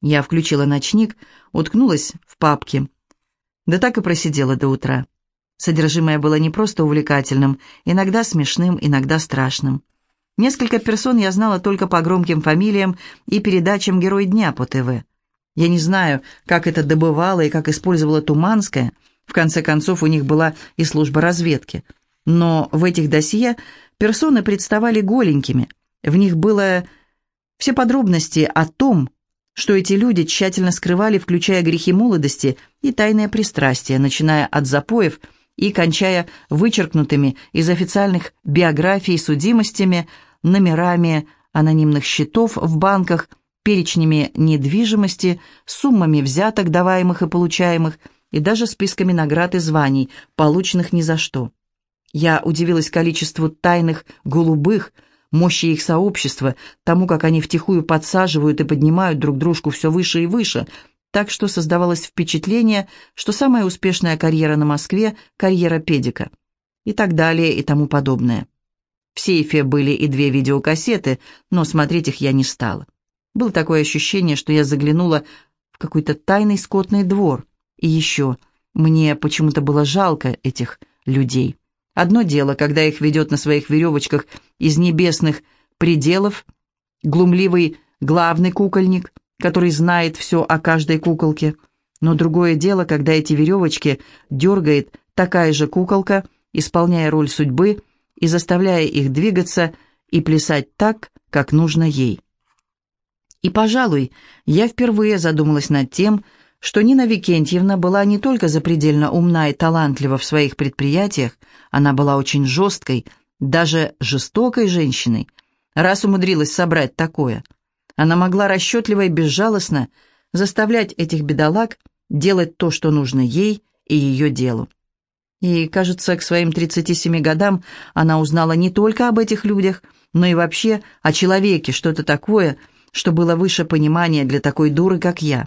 Я включила ночник, уткнулась в папки. Да так и просидела до утра. Содержимое было не просто увлекательным, иногда смешным, иногда страшным. Несколько персон я знала только по громким фамилиям и передачам «Герой дня» по ТВ. Я не знаю, как это добывала и как использовала Туманская. В конце концов, у них была и служба разведки. Но в этих досье персоны представали голенькими. В них было все подробности о том, что эти люди тщательно скрывали, включая грехи молодости и тайные пристрастия, начиная от запоев и кончая вычеркнутыми из официальных биографий судимостями, номерами анонимных счетов в банках, перечнями недвижимости, суммами взяток, даваемых и получаемых, и даже списками наград и званий, полученных ни за что. Я удивилась количеству тайных голубых, мощи их сообщества, тому, как они втихую подсаживают и поднимают друг дружку все выше и выше, так что создавалось впечатление, что самая успешная карьера на Москве – карьера педика. И так далее, и тому подобное. В сейфе были и две видеокассеты, но смотреть их я не стала. Было такое ощущение, что я заглянула в какой-то тайный скотный двор. И еще, мне почему-то было жалко этих людей. Одно дело, когда их ведет на своих веревочках из небесных пределов глумливый главный кукольник, который знает все о каждой куколке. Но другое дело, когда эти веревочки дергает такая же куколка, исполняя роль судьбы и заставляя их двигаться и плясать так, как нужно ей. И, пожалуй, я впервые задумалась над тем, что Нина Викентьевна была не только запредельно умна и талантлива в своих предприятиях, она была очень жесткой, даже жестокой женщиной, раз умудрилась собрать такое. Она могла расчетливо и безжалостно заставлять этих бедолаг делать то, что нужно ей и ее делу. И, кажется, к своим 37 годам она узнала не только об этих людях, но и вообще о человеке, что-то такое – что было выше понимания для такой дуры, как я.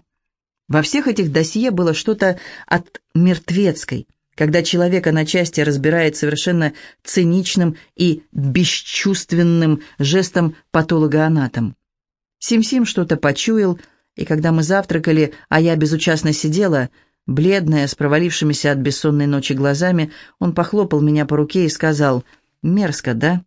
Во всех этих досье было что-то от мертвецкой, когда человека на части разбирает совершенно циничным и бесчувственным жестом патологоанатом. Сим-Сим что-то почуял, и когда мы завтракали, а я безучастно сидела, бледная, с провалившимися от бессонной ночи глазами, он похлопал меня по руке и сказал «Мерзко, да?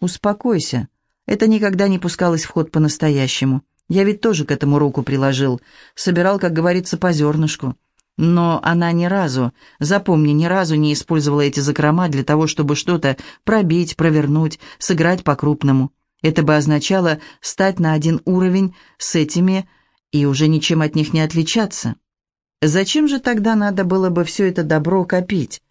Успокойся. Это никогда не пускалось в ход по-настоящему. Я ведь тоже к этому руку приложил. Собирал, как говорится, по зернышку. Но она ни разу, запомни, ни разу не использовала эти закрома для того, чтобы что-то пробить, провернуть, сыграть по-крупному. Это бы означало стать на один уровень с этими и уже ничем от них не отличаться. Зачем же тогда надо было бы все это добро копить?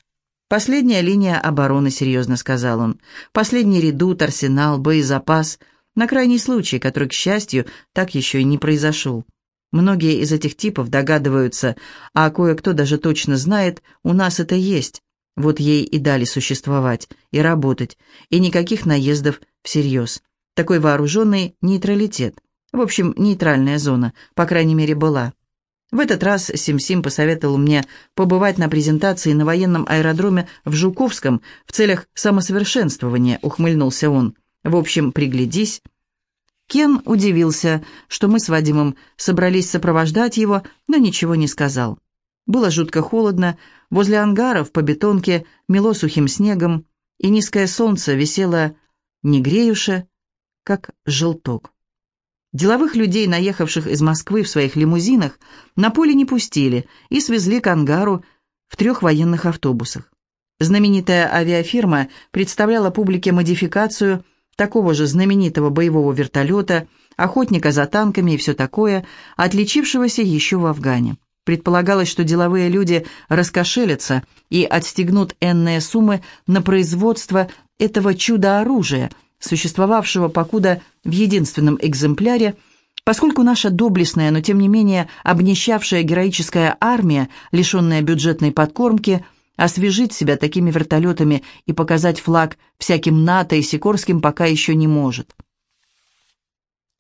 «Последняя линия обороны», — серьезно сказал он. «Последний редут, арсенал, боезапас. На крайний случай, который, к счастью, так еще и не произошел. Многие из этих типов догадываются, а кое-кто даже точно знает, у нас это есть. Вот ей и дали существовать, и работать, и никаких наездов всерьез. Такой вооруженный нейтралитет. В общем, нейтральная зона, по крайней мере, была. В этот раз Сим-Сим посоветовал мне побывать на презентации на военном аэродроме в Жуковском в целях самосовершенствования, ухмыльнулся он. В общем, приглядись. Кен удивился, что мы с Вадимом собрались сопровождать его, но ничего не сказал. Было жутко холодно, возле ангаров по бетонке мело сухим снегом, и низкое солнце висело не греюше, как желток. Деловых людей, наехавших из Москвы в своих лимузинах, на поле не пустили и свезли к ангару в трех военных автобусах. Знаменитая авиафирма представляла публике модификацию такого же знаменитого боевого вертолета, охотника за танками и все такое, отличившегося еще в Афгане. Предполагалось, что деловые люди раскошелятся и отстегнут энные суммы на производство этого чудо-оружия – существовавшего покуда в единственном экземпляре, поскольку наша доблестная, но тем не менее обнищавшая героическая армия, лишенная бюджетной подкормки, освежить себя такими вертолетами и показать флаг всяким НАТО и Сикорским пока еще не может.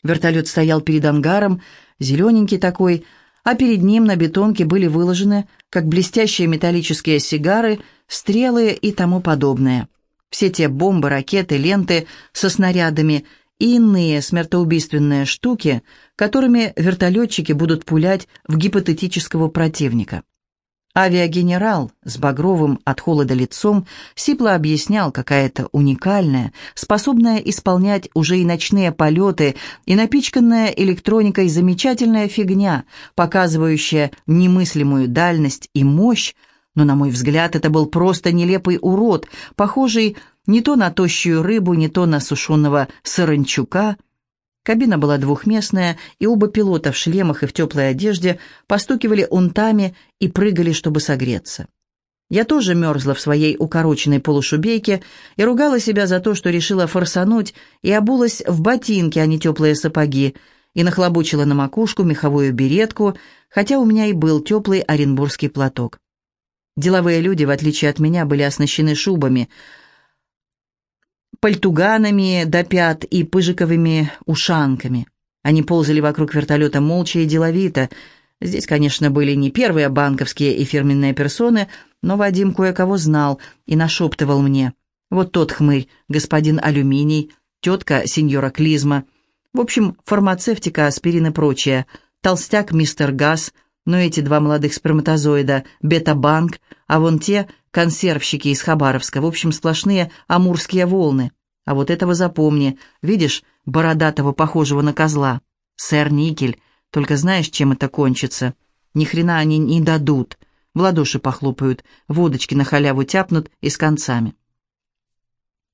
Вертолет стоял перед ангаром, зелененький такой, а перед ним на бетонке были выложены, как блестящие металлические сигары, стрелы и тому подобное. Все те бомбы, ракеты, ленты со снарядами и иные смертоубийственные штуки, которыми вертолетчики будут пулять в гипотетического противника. Авиагенерал с багровым от холода лицом сипло объяснял, какая-то уникальная, способная исполнять уже и ночные полеты, и напичканная электроникой замечательная фигня, показывающая немыслимую дальность и мощь, но, на мой взгляд, это был просто нелепый урод, похожий не то на тощую рыбу, не то на сушеного саранчука, Кабина была двухместная, и оба пилота в шлемах и в теплой одежде постукивали унтами и прыгали, чтобы согреться. Я тоже мерзла в своей укороченной полушубейке и ругала себя за то, что решила форсануть и обулась в ботинки, а не теплые сапоги, и нахлобучила на макушку меховую беретку, хотя у меня и был теплый оренбургский платок. Деловые люди, в отличие от меня, были оснащены шубами — пальтуганами до пят и пыжиковыми ушанками. Они ползали вокруг вертолета молча и деловито. Здесь, конечно, были не первые банковские и фирменные персоны, но Вадим кое-кого знал и нашептывал мне. Вот тот хмырь, господин Алюминий, тетка сеньора Клизма. В общем, фармацевтика, аспирин и прочее. Толстяк мистер Газ, но эти два молодых сперматозоида, бета-банк, а вон те консервщики из Хабаровска, в общем, сплошные амурские волны. А вот этого запомни, видишь, бородатого, похожего на козла. Сэр Никель, только знаешь, чем это кончится? Ни хрена они не дадут. В ладоши похлопают, водочки на халяву тяпнут и с концами.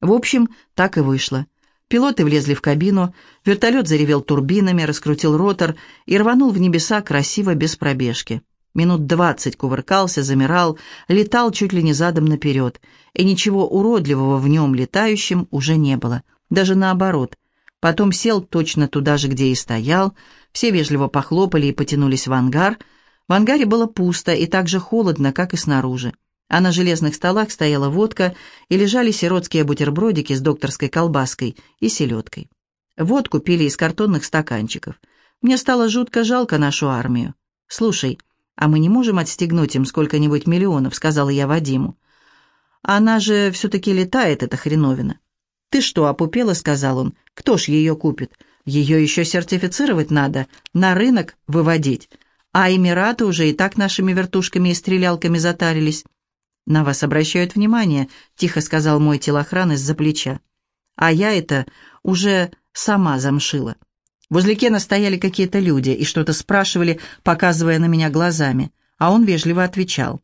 В общем, так и вышло. Пилоты влезли в кабину, вертолет заревел турбинами, раскрутил ротор и рванул в небеса красиво без пробежки. Минут двадцать кувыркался, замирал, летал чуть ли не задом наперед, и ничего уродливого в нем летающем уже не было, даже наоборот. Потом сел точно туда же, где и стоял, все вежливо похлопали и потянулись в ангар. В ангаре было пусто и так же холодно, как и снаружи. А на железных столах стояла водка и лежали сиротские бутербродики с докторской колбаской и селедкой. Водку пили из картонных стаканчиков. Мне стало жутко жалко нашу армию. «Слушай, «А мы не можем отстегнуть им сколько-нибудь миллионов», — сказала я Вадиму. «Она же все-таки летает, эта хреновина». «Ты что, опупела?» — сказал он. «Кто ж ее купит? Ее еще сертифицировать надо, на рынок выводить. А Эмираты уже и так нашими вертушками и стрелялками затарились». «На вас обращают внимание», — тихо сказал мой телохран из-за плеча. «А я это уже сама замшила». Возле Кена стояли какие-то люди и что-то спрашивали, показывая на меня глазами, а он вежливо отвечал.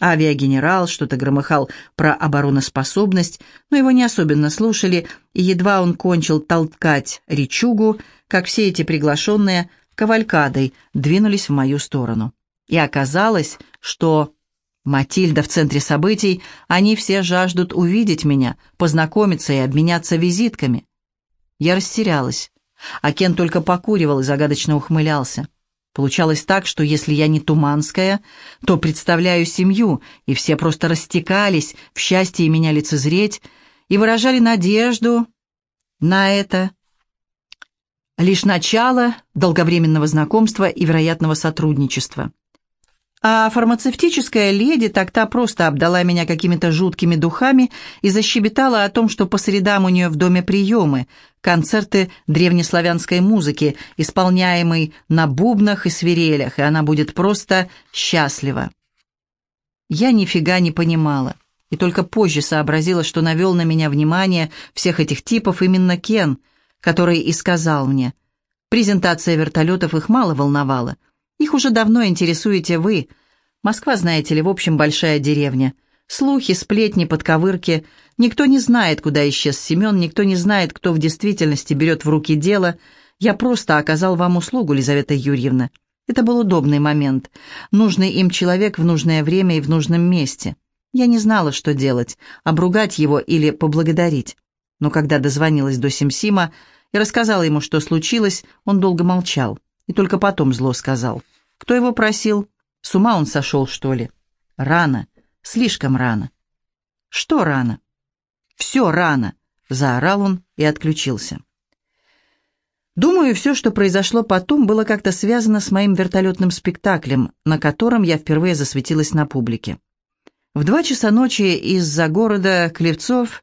Авиагенерал что-то громыхал про обороноспособность, но его не особенно слушали, и едва он кончил толкать речугу, как все эти приглашенные кавалькадой двинулись в мою сторону. И оказалось, что Матильда в центре событий, они все жаждут увидеть меня, познакомиться и обменяться визитками. Я растерялась. А Кен только покуривал и загадочно ухмылялся. Получалось так, что если я не Туманская, то представляю семью, и все просто растекались в счастье меня лицезреть и выражали надежду на это. Лишь начало долговременного знакомства и вероятного сотрудничества. А фармацевтическая леди так-то просто обдала меня какими-то жуткими духами и защебетала о том, что по средам у нее в доме приемы, концерты древнеславянской музыки, исполняемой на бубнах и свирелях, и она будет просто счастлива. Я нифига не понимала, и только позже сообразила, что навел на меня внимание всех этих типов именно Кен, который и сказал мне. Презентация вертолетов их мало волновала — их уже давно интересуете вы. Москва, знаете ли, в общем, большая деревня. Слухи, сплетни, подковырки. Никто не знает, куда исчез Семен, никто не знает, кто в действительности берет в руки дело. Я просто оказал вам услугу, Лизавета Юрьевна. Это был удобный момент. Нужный им человек в нужное время и в нужном месте. Я не знала, что делать, обругать его или поблагодарить. Но когда дозвонилась до Симсима и рассказала ему, что случилось, он долго молчал и только потом зло сказал. Кто его просил? С ума он сошел, что ли? Рано, слишком рано. Что рано? Все рано, заорал он и отключился. Думаю, все, что произошло потом, было как-то связано с моим вертолетным спектаклем, на котором я впервые засветилась на публике. В два часа ночи из-за города Клевцов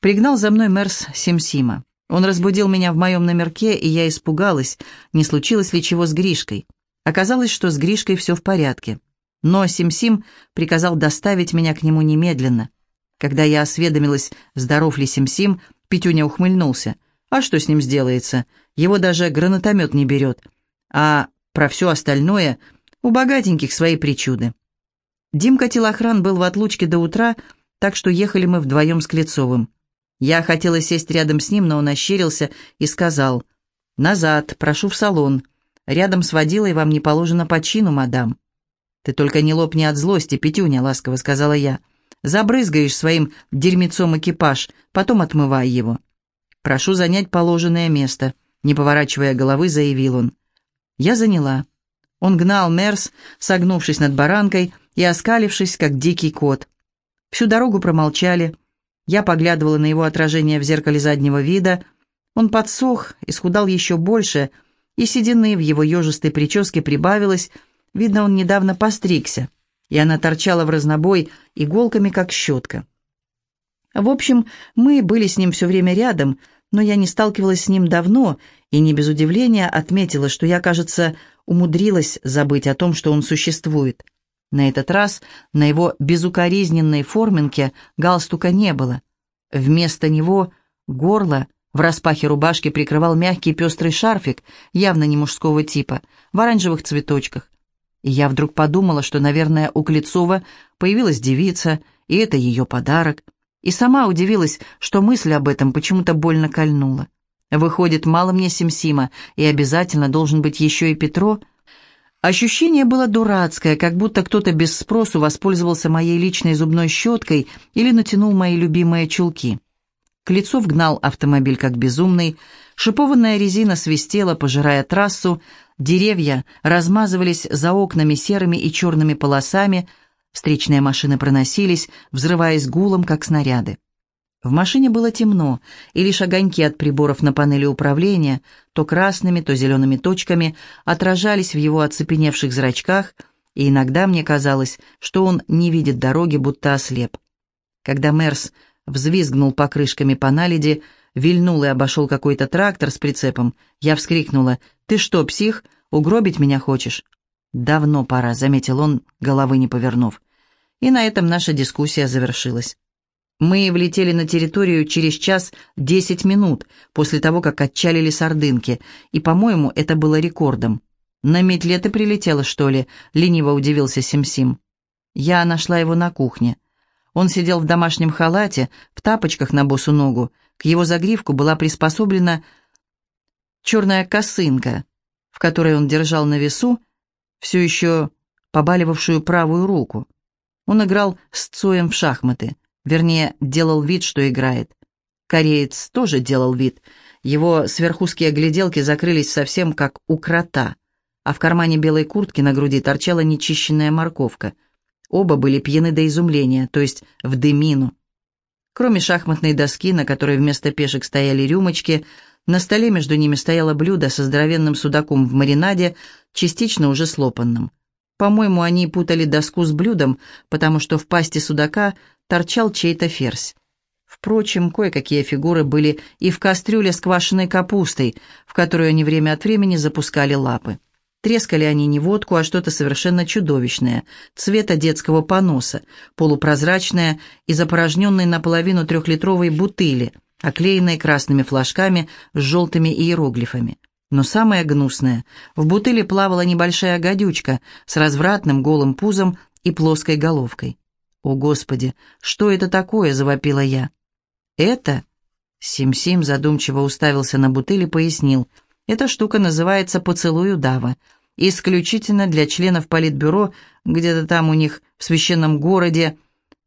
пригнал за мной Мерс Симсима. Он разбудил меня в моем номерке, и я испугалась, не случилось ли чего с Гришкой. Оказалось, что с Гришкой все в порядке. Но Сим-Сим приказал доставить меня к нему немедленно. Когда я осведомилась, здоров ли Сим-Сим, Петюня ухмыльнулся. А что с ним сделается? Его даже гранатомет не берет. А про все остальное у богатеньких свои причуды. Димка Телохран был в отлучке до утра, так что ехали мы вдвоем с Клецовым. Я хотела сесть рядом с ним, но он ощерился и сказал, «Назад, прошу в салон. Рядом с водилой вам не положено по чину, мадам». «Ты только не лопни от злости, Петюня», — ласково сказала я. «Забрызгаешь своим дерьмецом экипаж, потом отмывай его». «Прошу занять положенное место», — не поворачивая головы, заявил он. Я заняла. Он гнал Мерс, согнувшись над баранкой и оскалившись, как дикий кот. Всю дорогу промолчали, — я поглядывала на его отражение в зеркале заднего вида. Он подсох, исхудал еще больше, и седины в его ежистой прическе прибавилось. Видно, он недавно постригся, и она торчала в разнобой иголками, как щетка. В общем, мы были с ним все время рядом, но я не сталкивалась с ним давно и не без удивления отметила, что я, кажется, умудрилась забыть о том, что он существует. На этот раз на его безукоризненной форменке галстука не было. Вместо него горло в распахе рубашки прикрывал мягкий пестрый шарфик, явно не мужского типа, в оранжевых цветочках. И я вдруг подумала, что, наверное, у Клецова появилась девица, и это ее подарок. И сама удивилась, что мысль об этом почему-то больно кольнула. Выходит, мало мне Симсима, и обязательно должен быть еще и Петро — Ощущение было дурацкое, как будто кто-то без спросу воспользовался моей личной зубной щеткой или натянул мои любимые чулки. Клецов гнал автомобиль как безумный, шипованная резина свистела, пожирая трассу, деревья размазывались за окнами серыми и черными полосами, встречные машины проносились, взрываясь гулом, как снаряды. В машине было темно, и лишь огоньки от приборов на панели управления, то красными, то зелеными точками, отражались в его оцепеневших зрачках, и иногда мне казалось, что он не видит дороги, будто ослеп. Когда Мерс взвизгнул покрышками по наледи, вильнул и обошел какой-то трактор с прицепом, я вскрикнула «Ты что, псих? Угробить меня хочешь?» «Давно пора», — заметил он, головы не повернув. И на этом наша дискуссия завершилась. Мы влетели на территорию через час десять минут после того, как отчалили сардынки, и, по-моему, это было рекордом. «На метле ты прилетела, что ли?» — лениво удивился Сим-Сим. Я нашла его на кухне. Он сидел в домашнем халате, в тапочках на босу ногу. К его загривку была приспособлена черная косынка, в которой он держал на весу все еще побаливавшую правую руку. Он играл с Цоем в шахматы — Вернее, делал вид, что играет. Кореец тоже делал вид. Его сверхузкие гляделки закрылись совсем как у крота, а в кармане белой куртки на груди торчала нечищенная морковка. Оба были пьяны до изумления, то есть в дымину. Кроме шахматной доски, на которой вместо пешек стояли рюмочки, на столе между ними стояло блюдо со здоровенным судаком в маринаде, частично уже слопанным. По-моему, они путали доску с блюдом, потому что в пасти судака торчал чей-то ферзь. Впрочем, кое-какие фигуры были и в кастрюле с квашеной капустой, в которую они время от времени запускали лапы. Трескали они не водку, а что-то совершенно чудовищное, цвета детского поноса, полупрозрачное и запорожненной наполовину трехлитровой бутыли, оклеенной красными флажками с желтыми иероглифами. Но самое гнусное, в бутыле плавала небольшая гадючка с развратным голым пузом и плоской головкой. «О, Господи, что это такое?» — завопила я. «Это...» — Сим-Сим задумчиво уставился на бутыль и пояснил. «Эта штука называется «Поцелуй удава». Исключительно для членов политбюро, где-то там у них в священном городе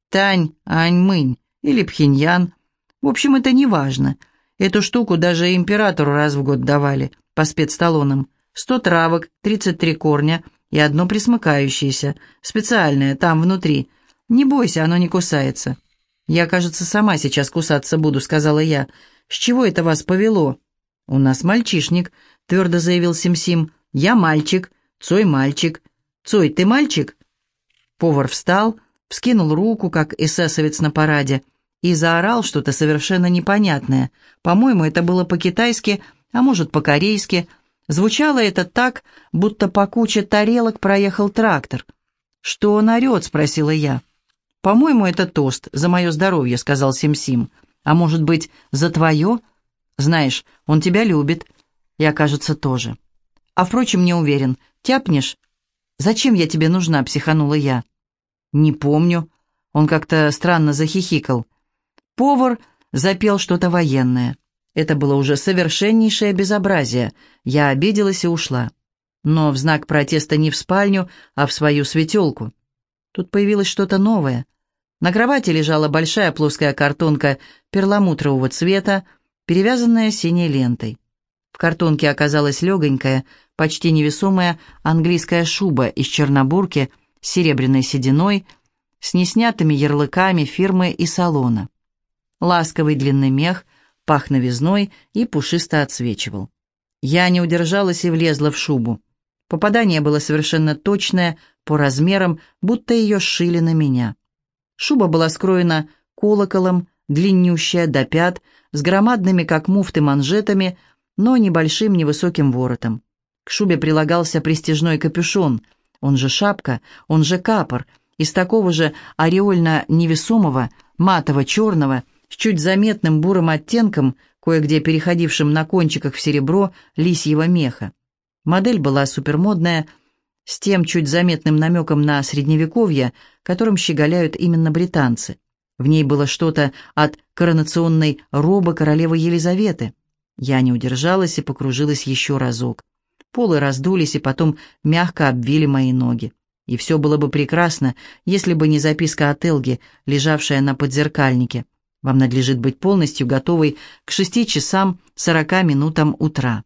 Тань, Аньмынь или Пхеньян. В общем, это не важно. Эту штуку даже императору раз в год давали по спецталонам. Сто травок, тридцать три корня и одно присмыкающееся, специальное, там внутри — «Не бойся, оно не кусается». «Я, кажется, сама сейчас кусаться буду», — сказала я. «С чего это вас повело?» «У нас мальчишник», — твердо заявил Сим-Сим. «Я мальчик. Цой мальчик. Цой, ты мальчик?» Повар встал, вскинул руку, как эсэсовец на параде, и заорал что-то совершенно непонятное. По-моему, это было по-китайски, а может, по-корейски. Звучало это так, будто по куче тарелок проехал трактор. «Что он орет?» — спросила я. «По-моему, это тост за мое здоровье», — сказал Сим-Сим. «А может быть, за твое?» «Знаешь, он тебя любит». «Я, кажется, тоже». «А, впрочем, не уверен. Тяпнешь?» «Зачем я тебе нужна?» — психанула я. «Не помню». Он как-то странно захихикал. Повар запел что-то военное. Это было уже совершеннейшее безобразие. Я обиделась и ушла. Но в знак протеста не в спальню, а в свою светелку. Тут появилось что-то новое. На кровати лежала большая плоская картонка перламутрового цвета, перевязанная синей лентой. Картонке оказалась легонькая, почти невесомая английская шуба из чернобурки с серебряной сединой, с неснятыми ярлыками фирмы и салона. Ласковый длинный мех пах новизной и пушисто отсвечивал. Я не удержалась и влезла в шубу. Попадание было совершенно точное, по размерам, будто ее сшили на меня. Шуба была скроена колоколом, длиннющая до пят, с громадными, как муфты, манжетами, но небольшим невысоким воротом. К шубе прилагался престижной капюшон, он же шапка, он же капор, из такого же ореольно-невесомого, матово-черного, с чуть заметным бурым оттенком, кое-где переходившим на кончиках в серебро лисьего меха. Модель была супермодная, с тем чуть заметным намеком на средневековье, которым щеголяют именно британцы. В ней было что-то от коронационной робы королевы Елизаветы. Я не удержалась и покружилась еще разок. Полы раздулись и потом мягко обвили мои ноги. И все было бы прекрасно, если бы не записка от Элги, лежавшая на подзеркальнике. Вам надлежит быть полностью готовой к шести часам сорока минутам утра.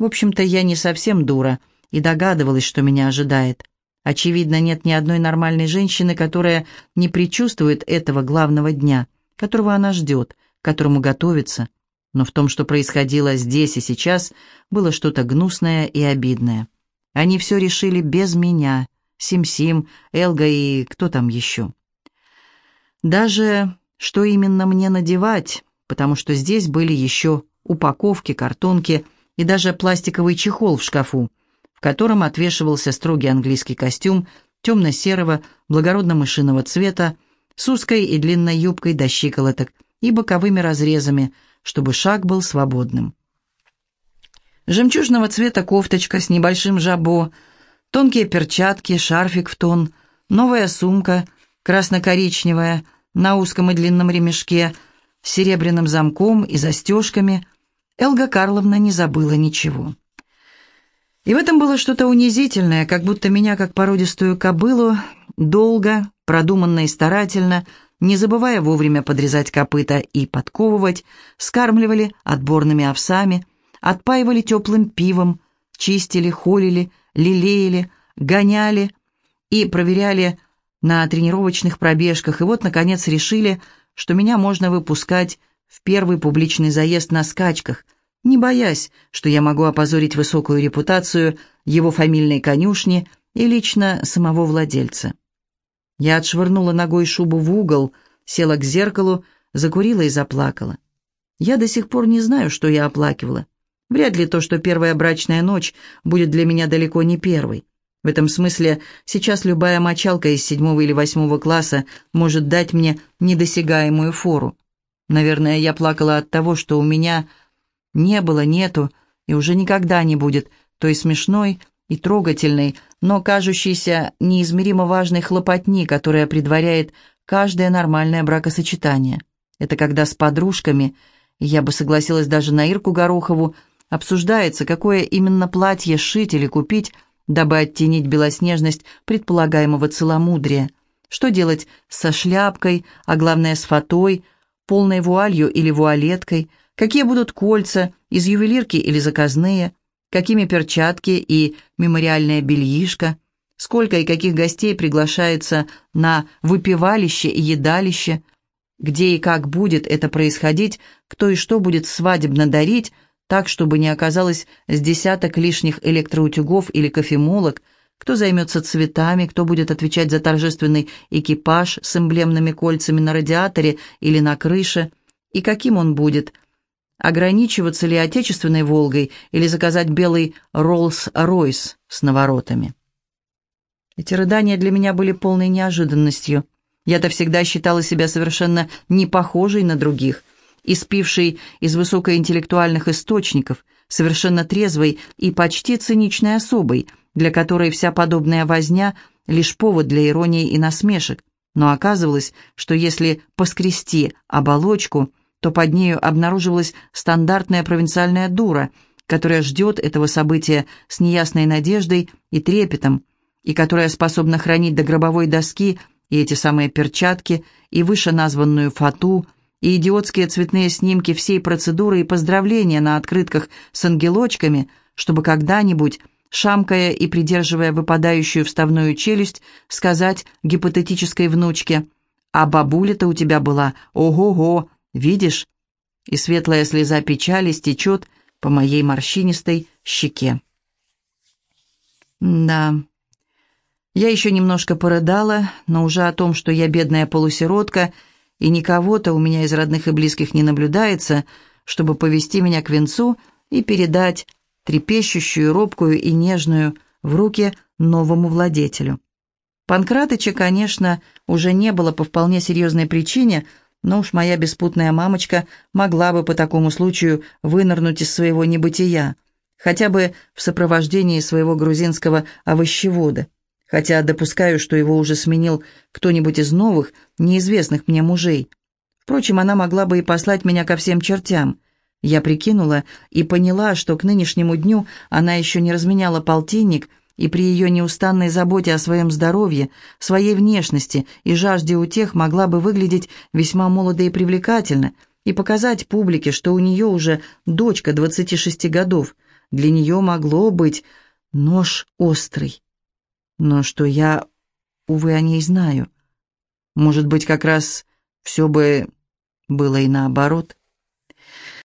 В общем-то, я не совсем дура и догадывалась, что меня ожидает. Очевидно, нет ни одной нормальной женщины, которая не предчувствует этого главного дня, которого она ждет, к которому готовится. Но в том, что происходило здесь и сейчас, было что-то гнусное и обидное. Они все решили без меня. Сим-Сим, Элга и кто там еще. Даже что именно мне надевать, потому что здесь были еще упаковки, картонки и даже пластиковый чехол в шкафу, в котором отвешивался строгий английский костюм темно-серого, благородно-мышиного цвета, с узкой и длинной юбкой до щиколоток и боковыми разрезами, чтобы шаг был свободным. Жемчужного цвета кофточка с небольшим жабо, тонкие перчатки, шарфик в тон, новая сумка, красно-коричневая, на узком и длинном ремешке, с серебряным замком и застежками, Элга Карловна не забыла ничего. И в этом было что-то унизительное, как будто меня, как породистую кобылу, долго, продуманно и старательно, не забывая вовремя подрезать копыта и подковывать, скармливали отборными овсами, отпаивали теплым пивом, чистили, холили, лелеяли, гоняли и проверяли на тренировочных пробежках, и вот, наконец, решили, что меня можно выпускать в первый публичный заезд на скачках, не боясь, что я могу опозорить высокую репутацию его фамильной конюшни и лично самого владельца. Я отшвырнула ногой шубу в угол, села к зеркалу, закурила и заплакала. Я до сих пор не знаю, что я оплакивала. Вряд ли то, что первая брачная ночь будет для меня далеко не первой. В этом смысле сейчас любая мочалка из седьмого или восьмого класса может дать мне недосягаемую фору. Наверное, я плакала от того, что у меня не было, нету и уже никогда не будет той смешной и трогательной, но кажущейся неизмеримо важной хлопотни, которая предваряет каждое нормальное бракосочетание. Это когда с подружками, я бы согласилась даже на Ирку Горохову, обсуждается, какое именно платье шить или купить, дабы оттенить белоснежность предполагаемого целомудрия. Что делать со шляпкой, а главное с фатой, полной вуалью или вуалеткой, какие будут кольца, из ювелирки или заказные, какими перчатки и мемориальное бельишко, сколько и каких гостей приглашается на выпивалище и едалище, где и как будет это происходить, кто и что будет свадебно дарить, так, чтобы не оказалось с десяток лишних электроутюгов или кофемолок, кто займется цветами, кто будет отвечать за торжественный экипаж с эмблемными кольцами на радиаторе или на крыше, и каким он будет, ограничиваться ли отечественной «Волгой» или заказать белый Роллс-Ройс с наворотами. Эти рыдания для меня были полной неожиданностью. Я-то всегда считала себя совершенно не похожей на других, испившей из высокоинтеллектуальных источников, совершенно трезвой и почти циничной особой, для которой вся подобная возня — лишь повод для иронии и насмешек. Но оказывалось, что если поскрести оболочку, то под нею обнаруживалась стандартная провинциальная дура, которая ждет этого события с неясной надеждой и трепетом, и которая способна хранить до гробовой доски и эти самые перчатки, и вышеназванную фату, и идиотские цветные снимки всей процедуры и поздравления на открытках с ангелочками, чтобы когда-нибудь, шамкая и придерживая выпадающую вставную челюсть, сказать гипотетической внучке «А бабуля-то у тебя была, ого-го, видишь?» И светлая слеза печали стечет по моей морщинистой щеке. Да, я еще немножко порыдала, но уже о том, что я бедная полусиротка, и никого-то у меня из родных и близких не наблюдается, чтобы повести меня к венцу и передать трепещущую, робкую и нежную в руки новому владетелю. Панкратыча, конечно, уже не было по вполне серьезной причине, но уж моя беспутная мамочка могла бы по такому случаю вынырнуть из своего небытия, хотя бы в сопровождении своего грузинского овощевода хотя допускаю, что его уже сменил кто-нибудь из новых, неизвестных мне мужей. Впрочем, она могла бы и послать меня ко всем чертям. Я прикинула и поняла, что к нынешнему дню она еще не разменяла полтинник, и при ее неустанной заботе о своем здоровье, своей внешности и жажде утех могла бы выглядеть весьма молодо и привлекательно, и показать публике, что у нее уже дочка 26 годов. Для нее могло быть нож острый но что я, увы, о ней знаю. Может быть, как раз все бы было и наоборот.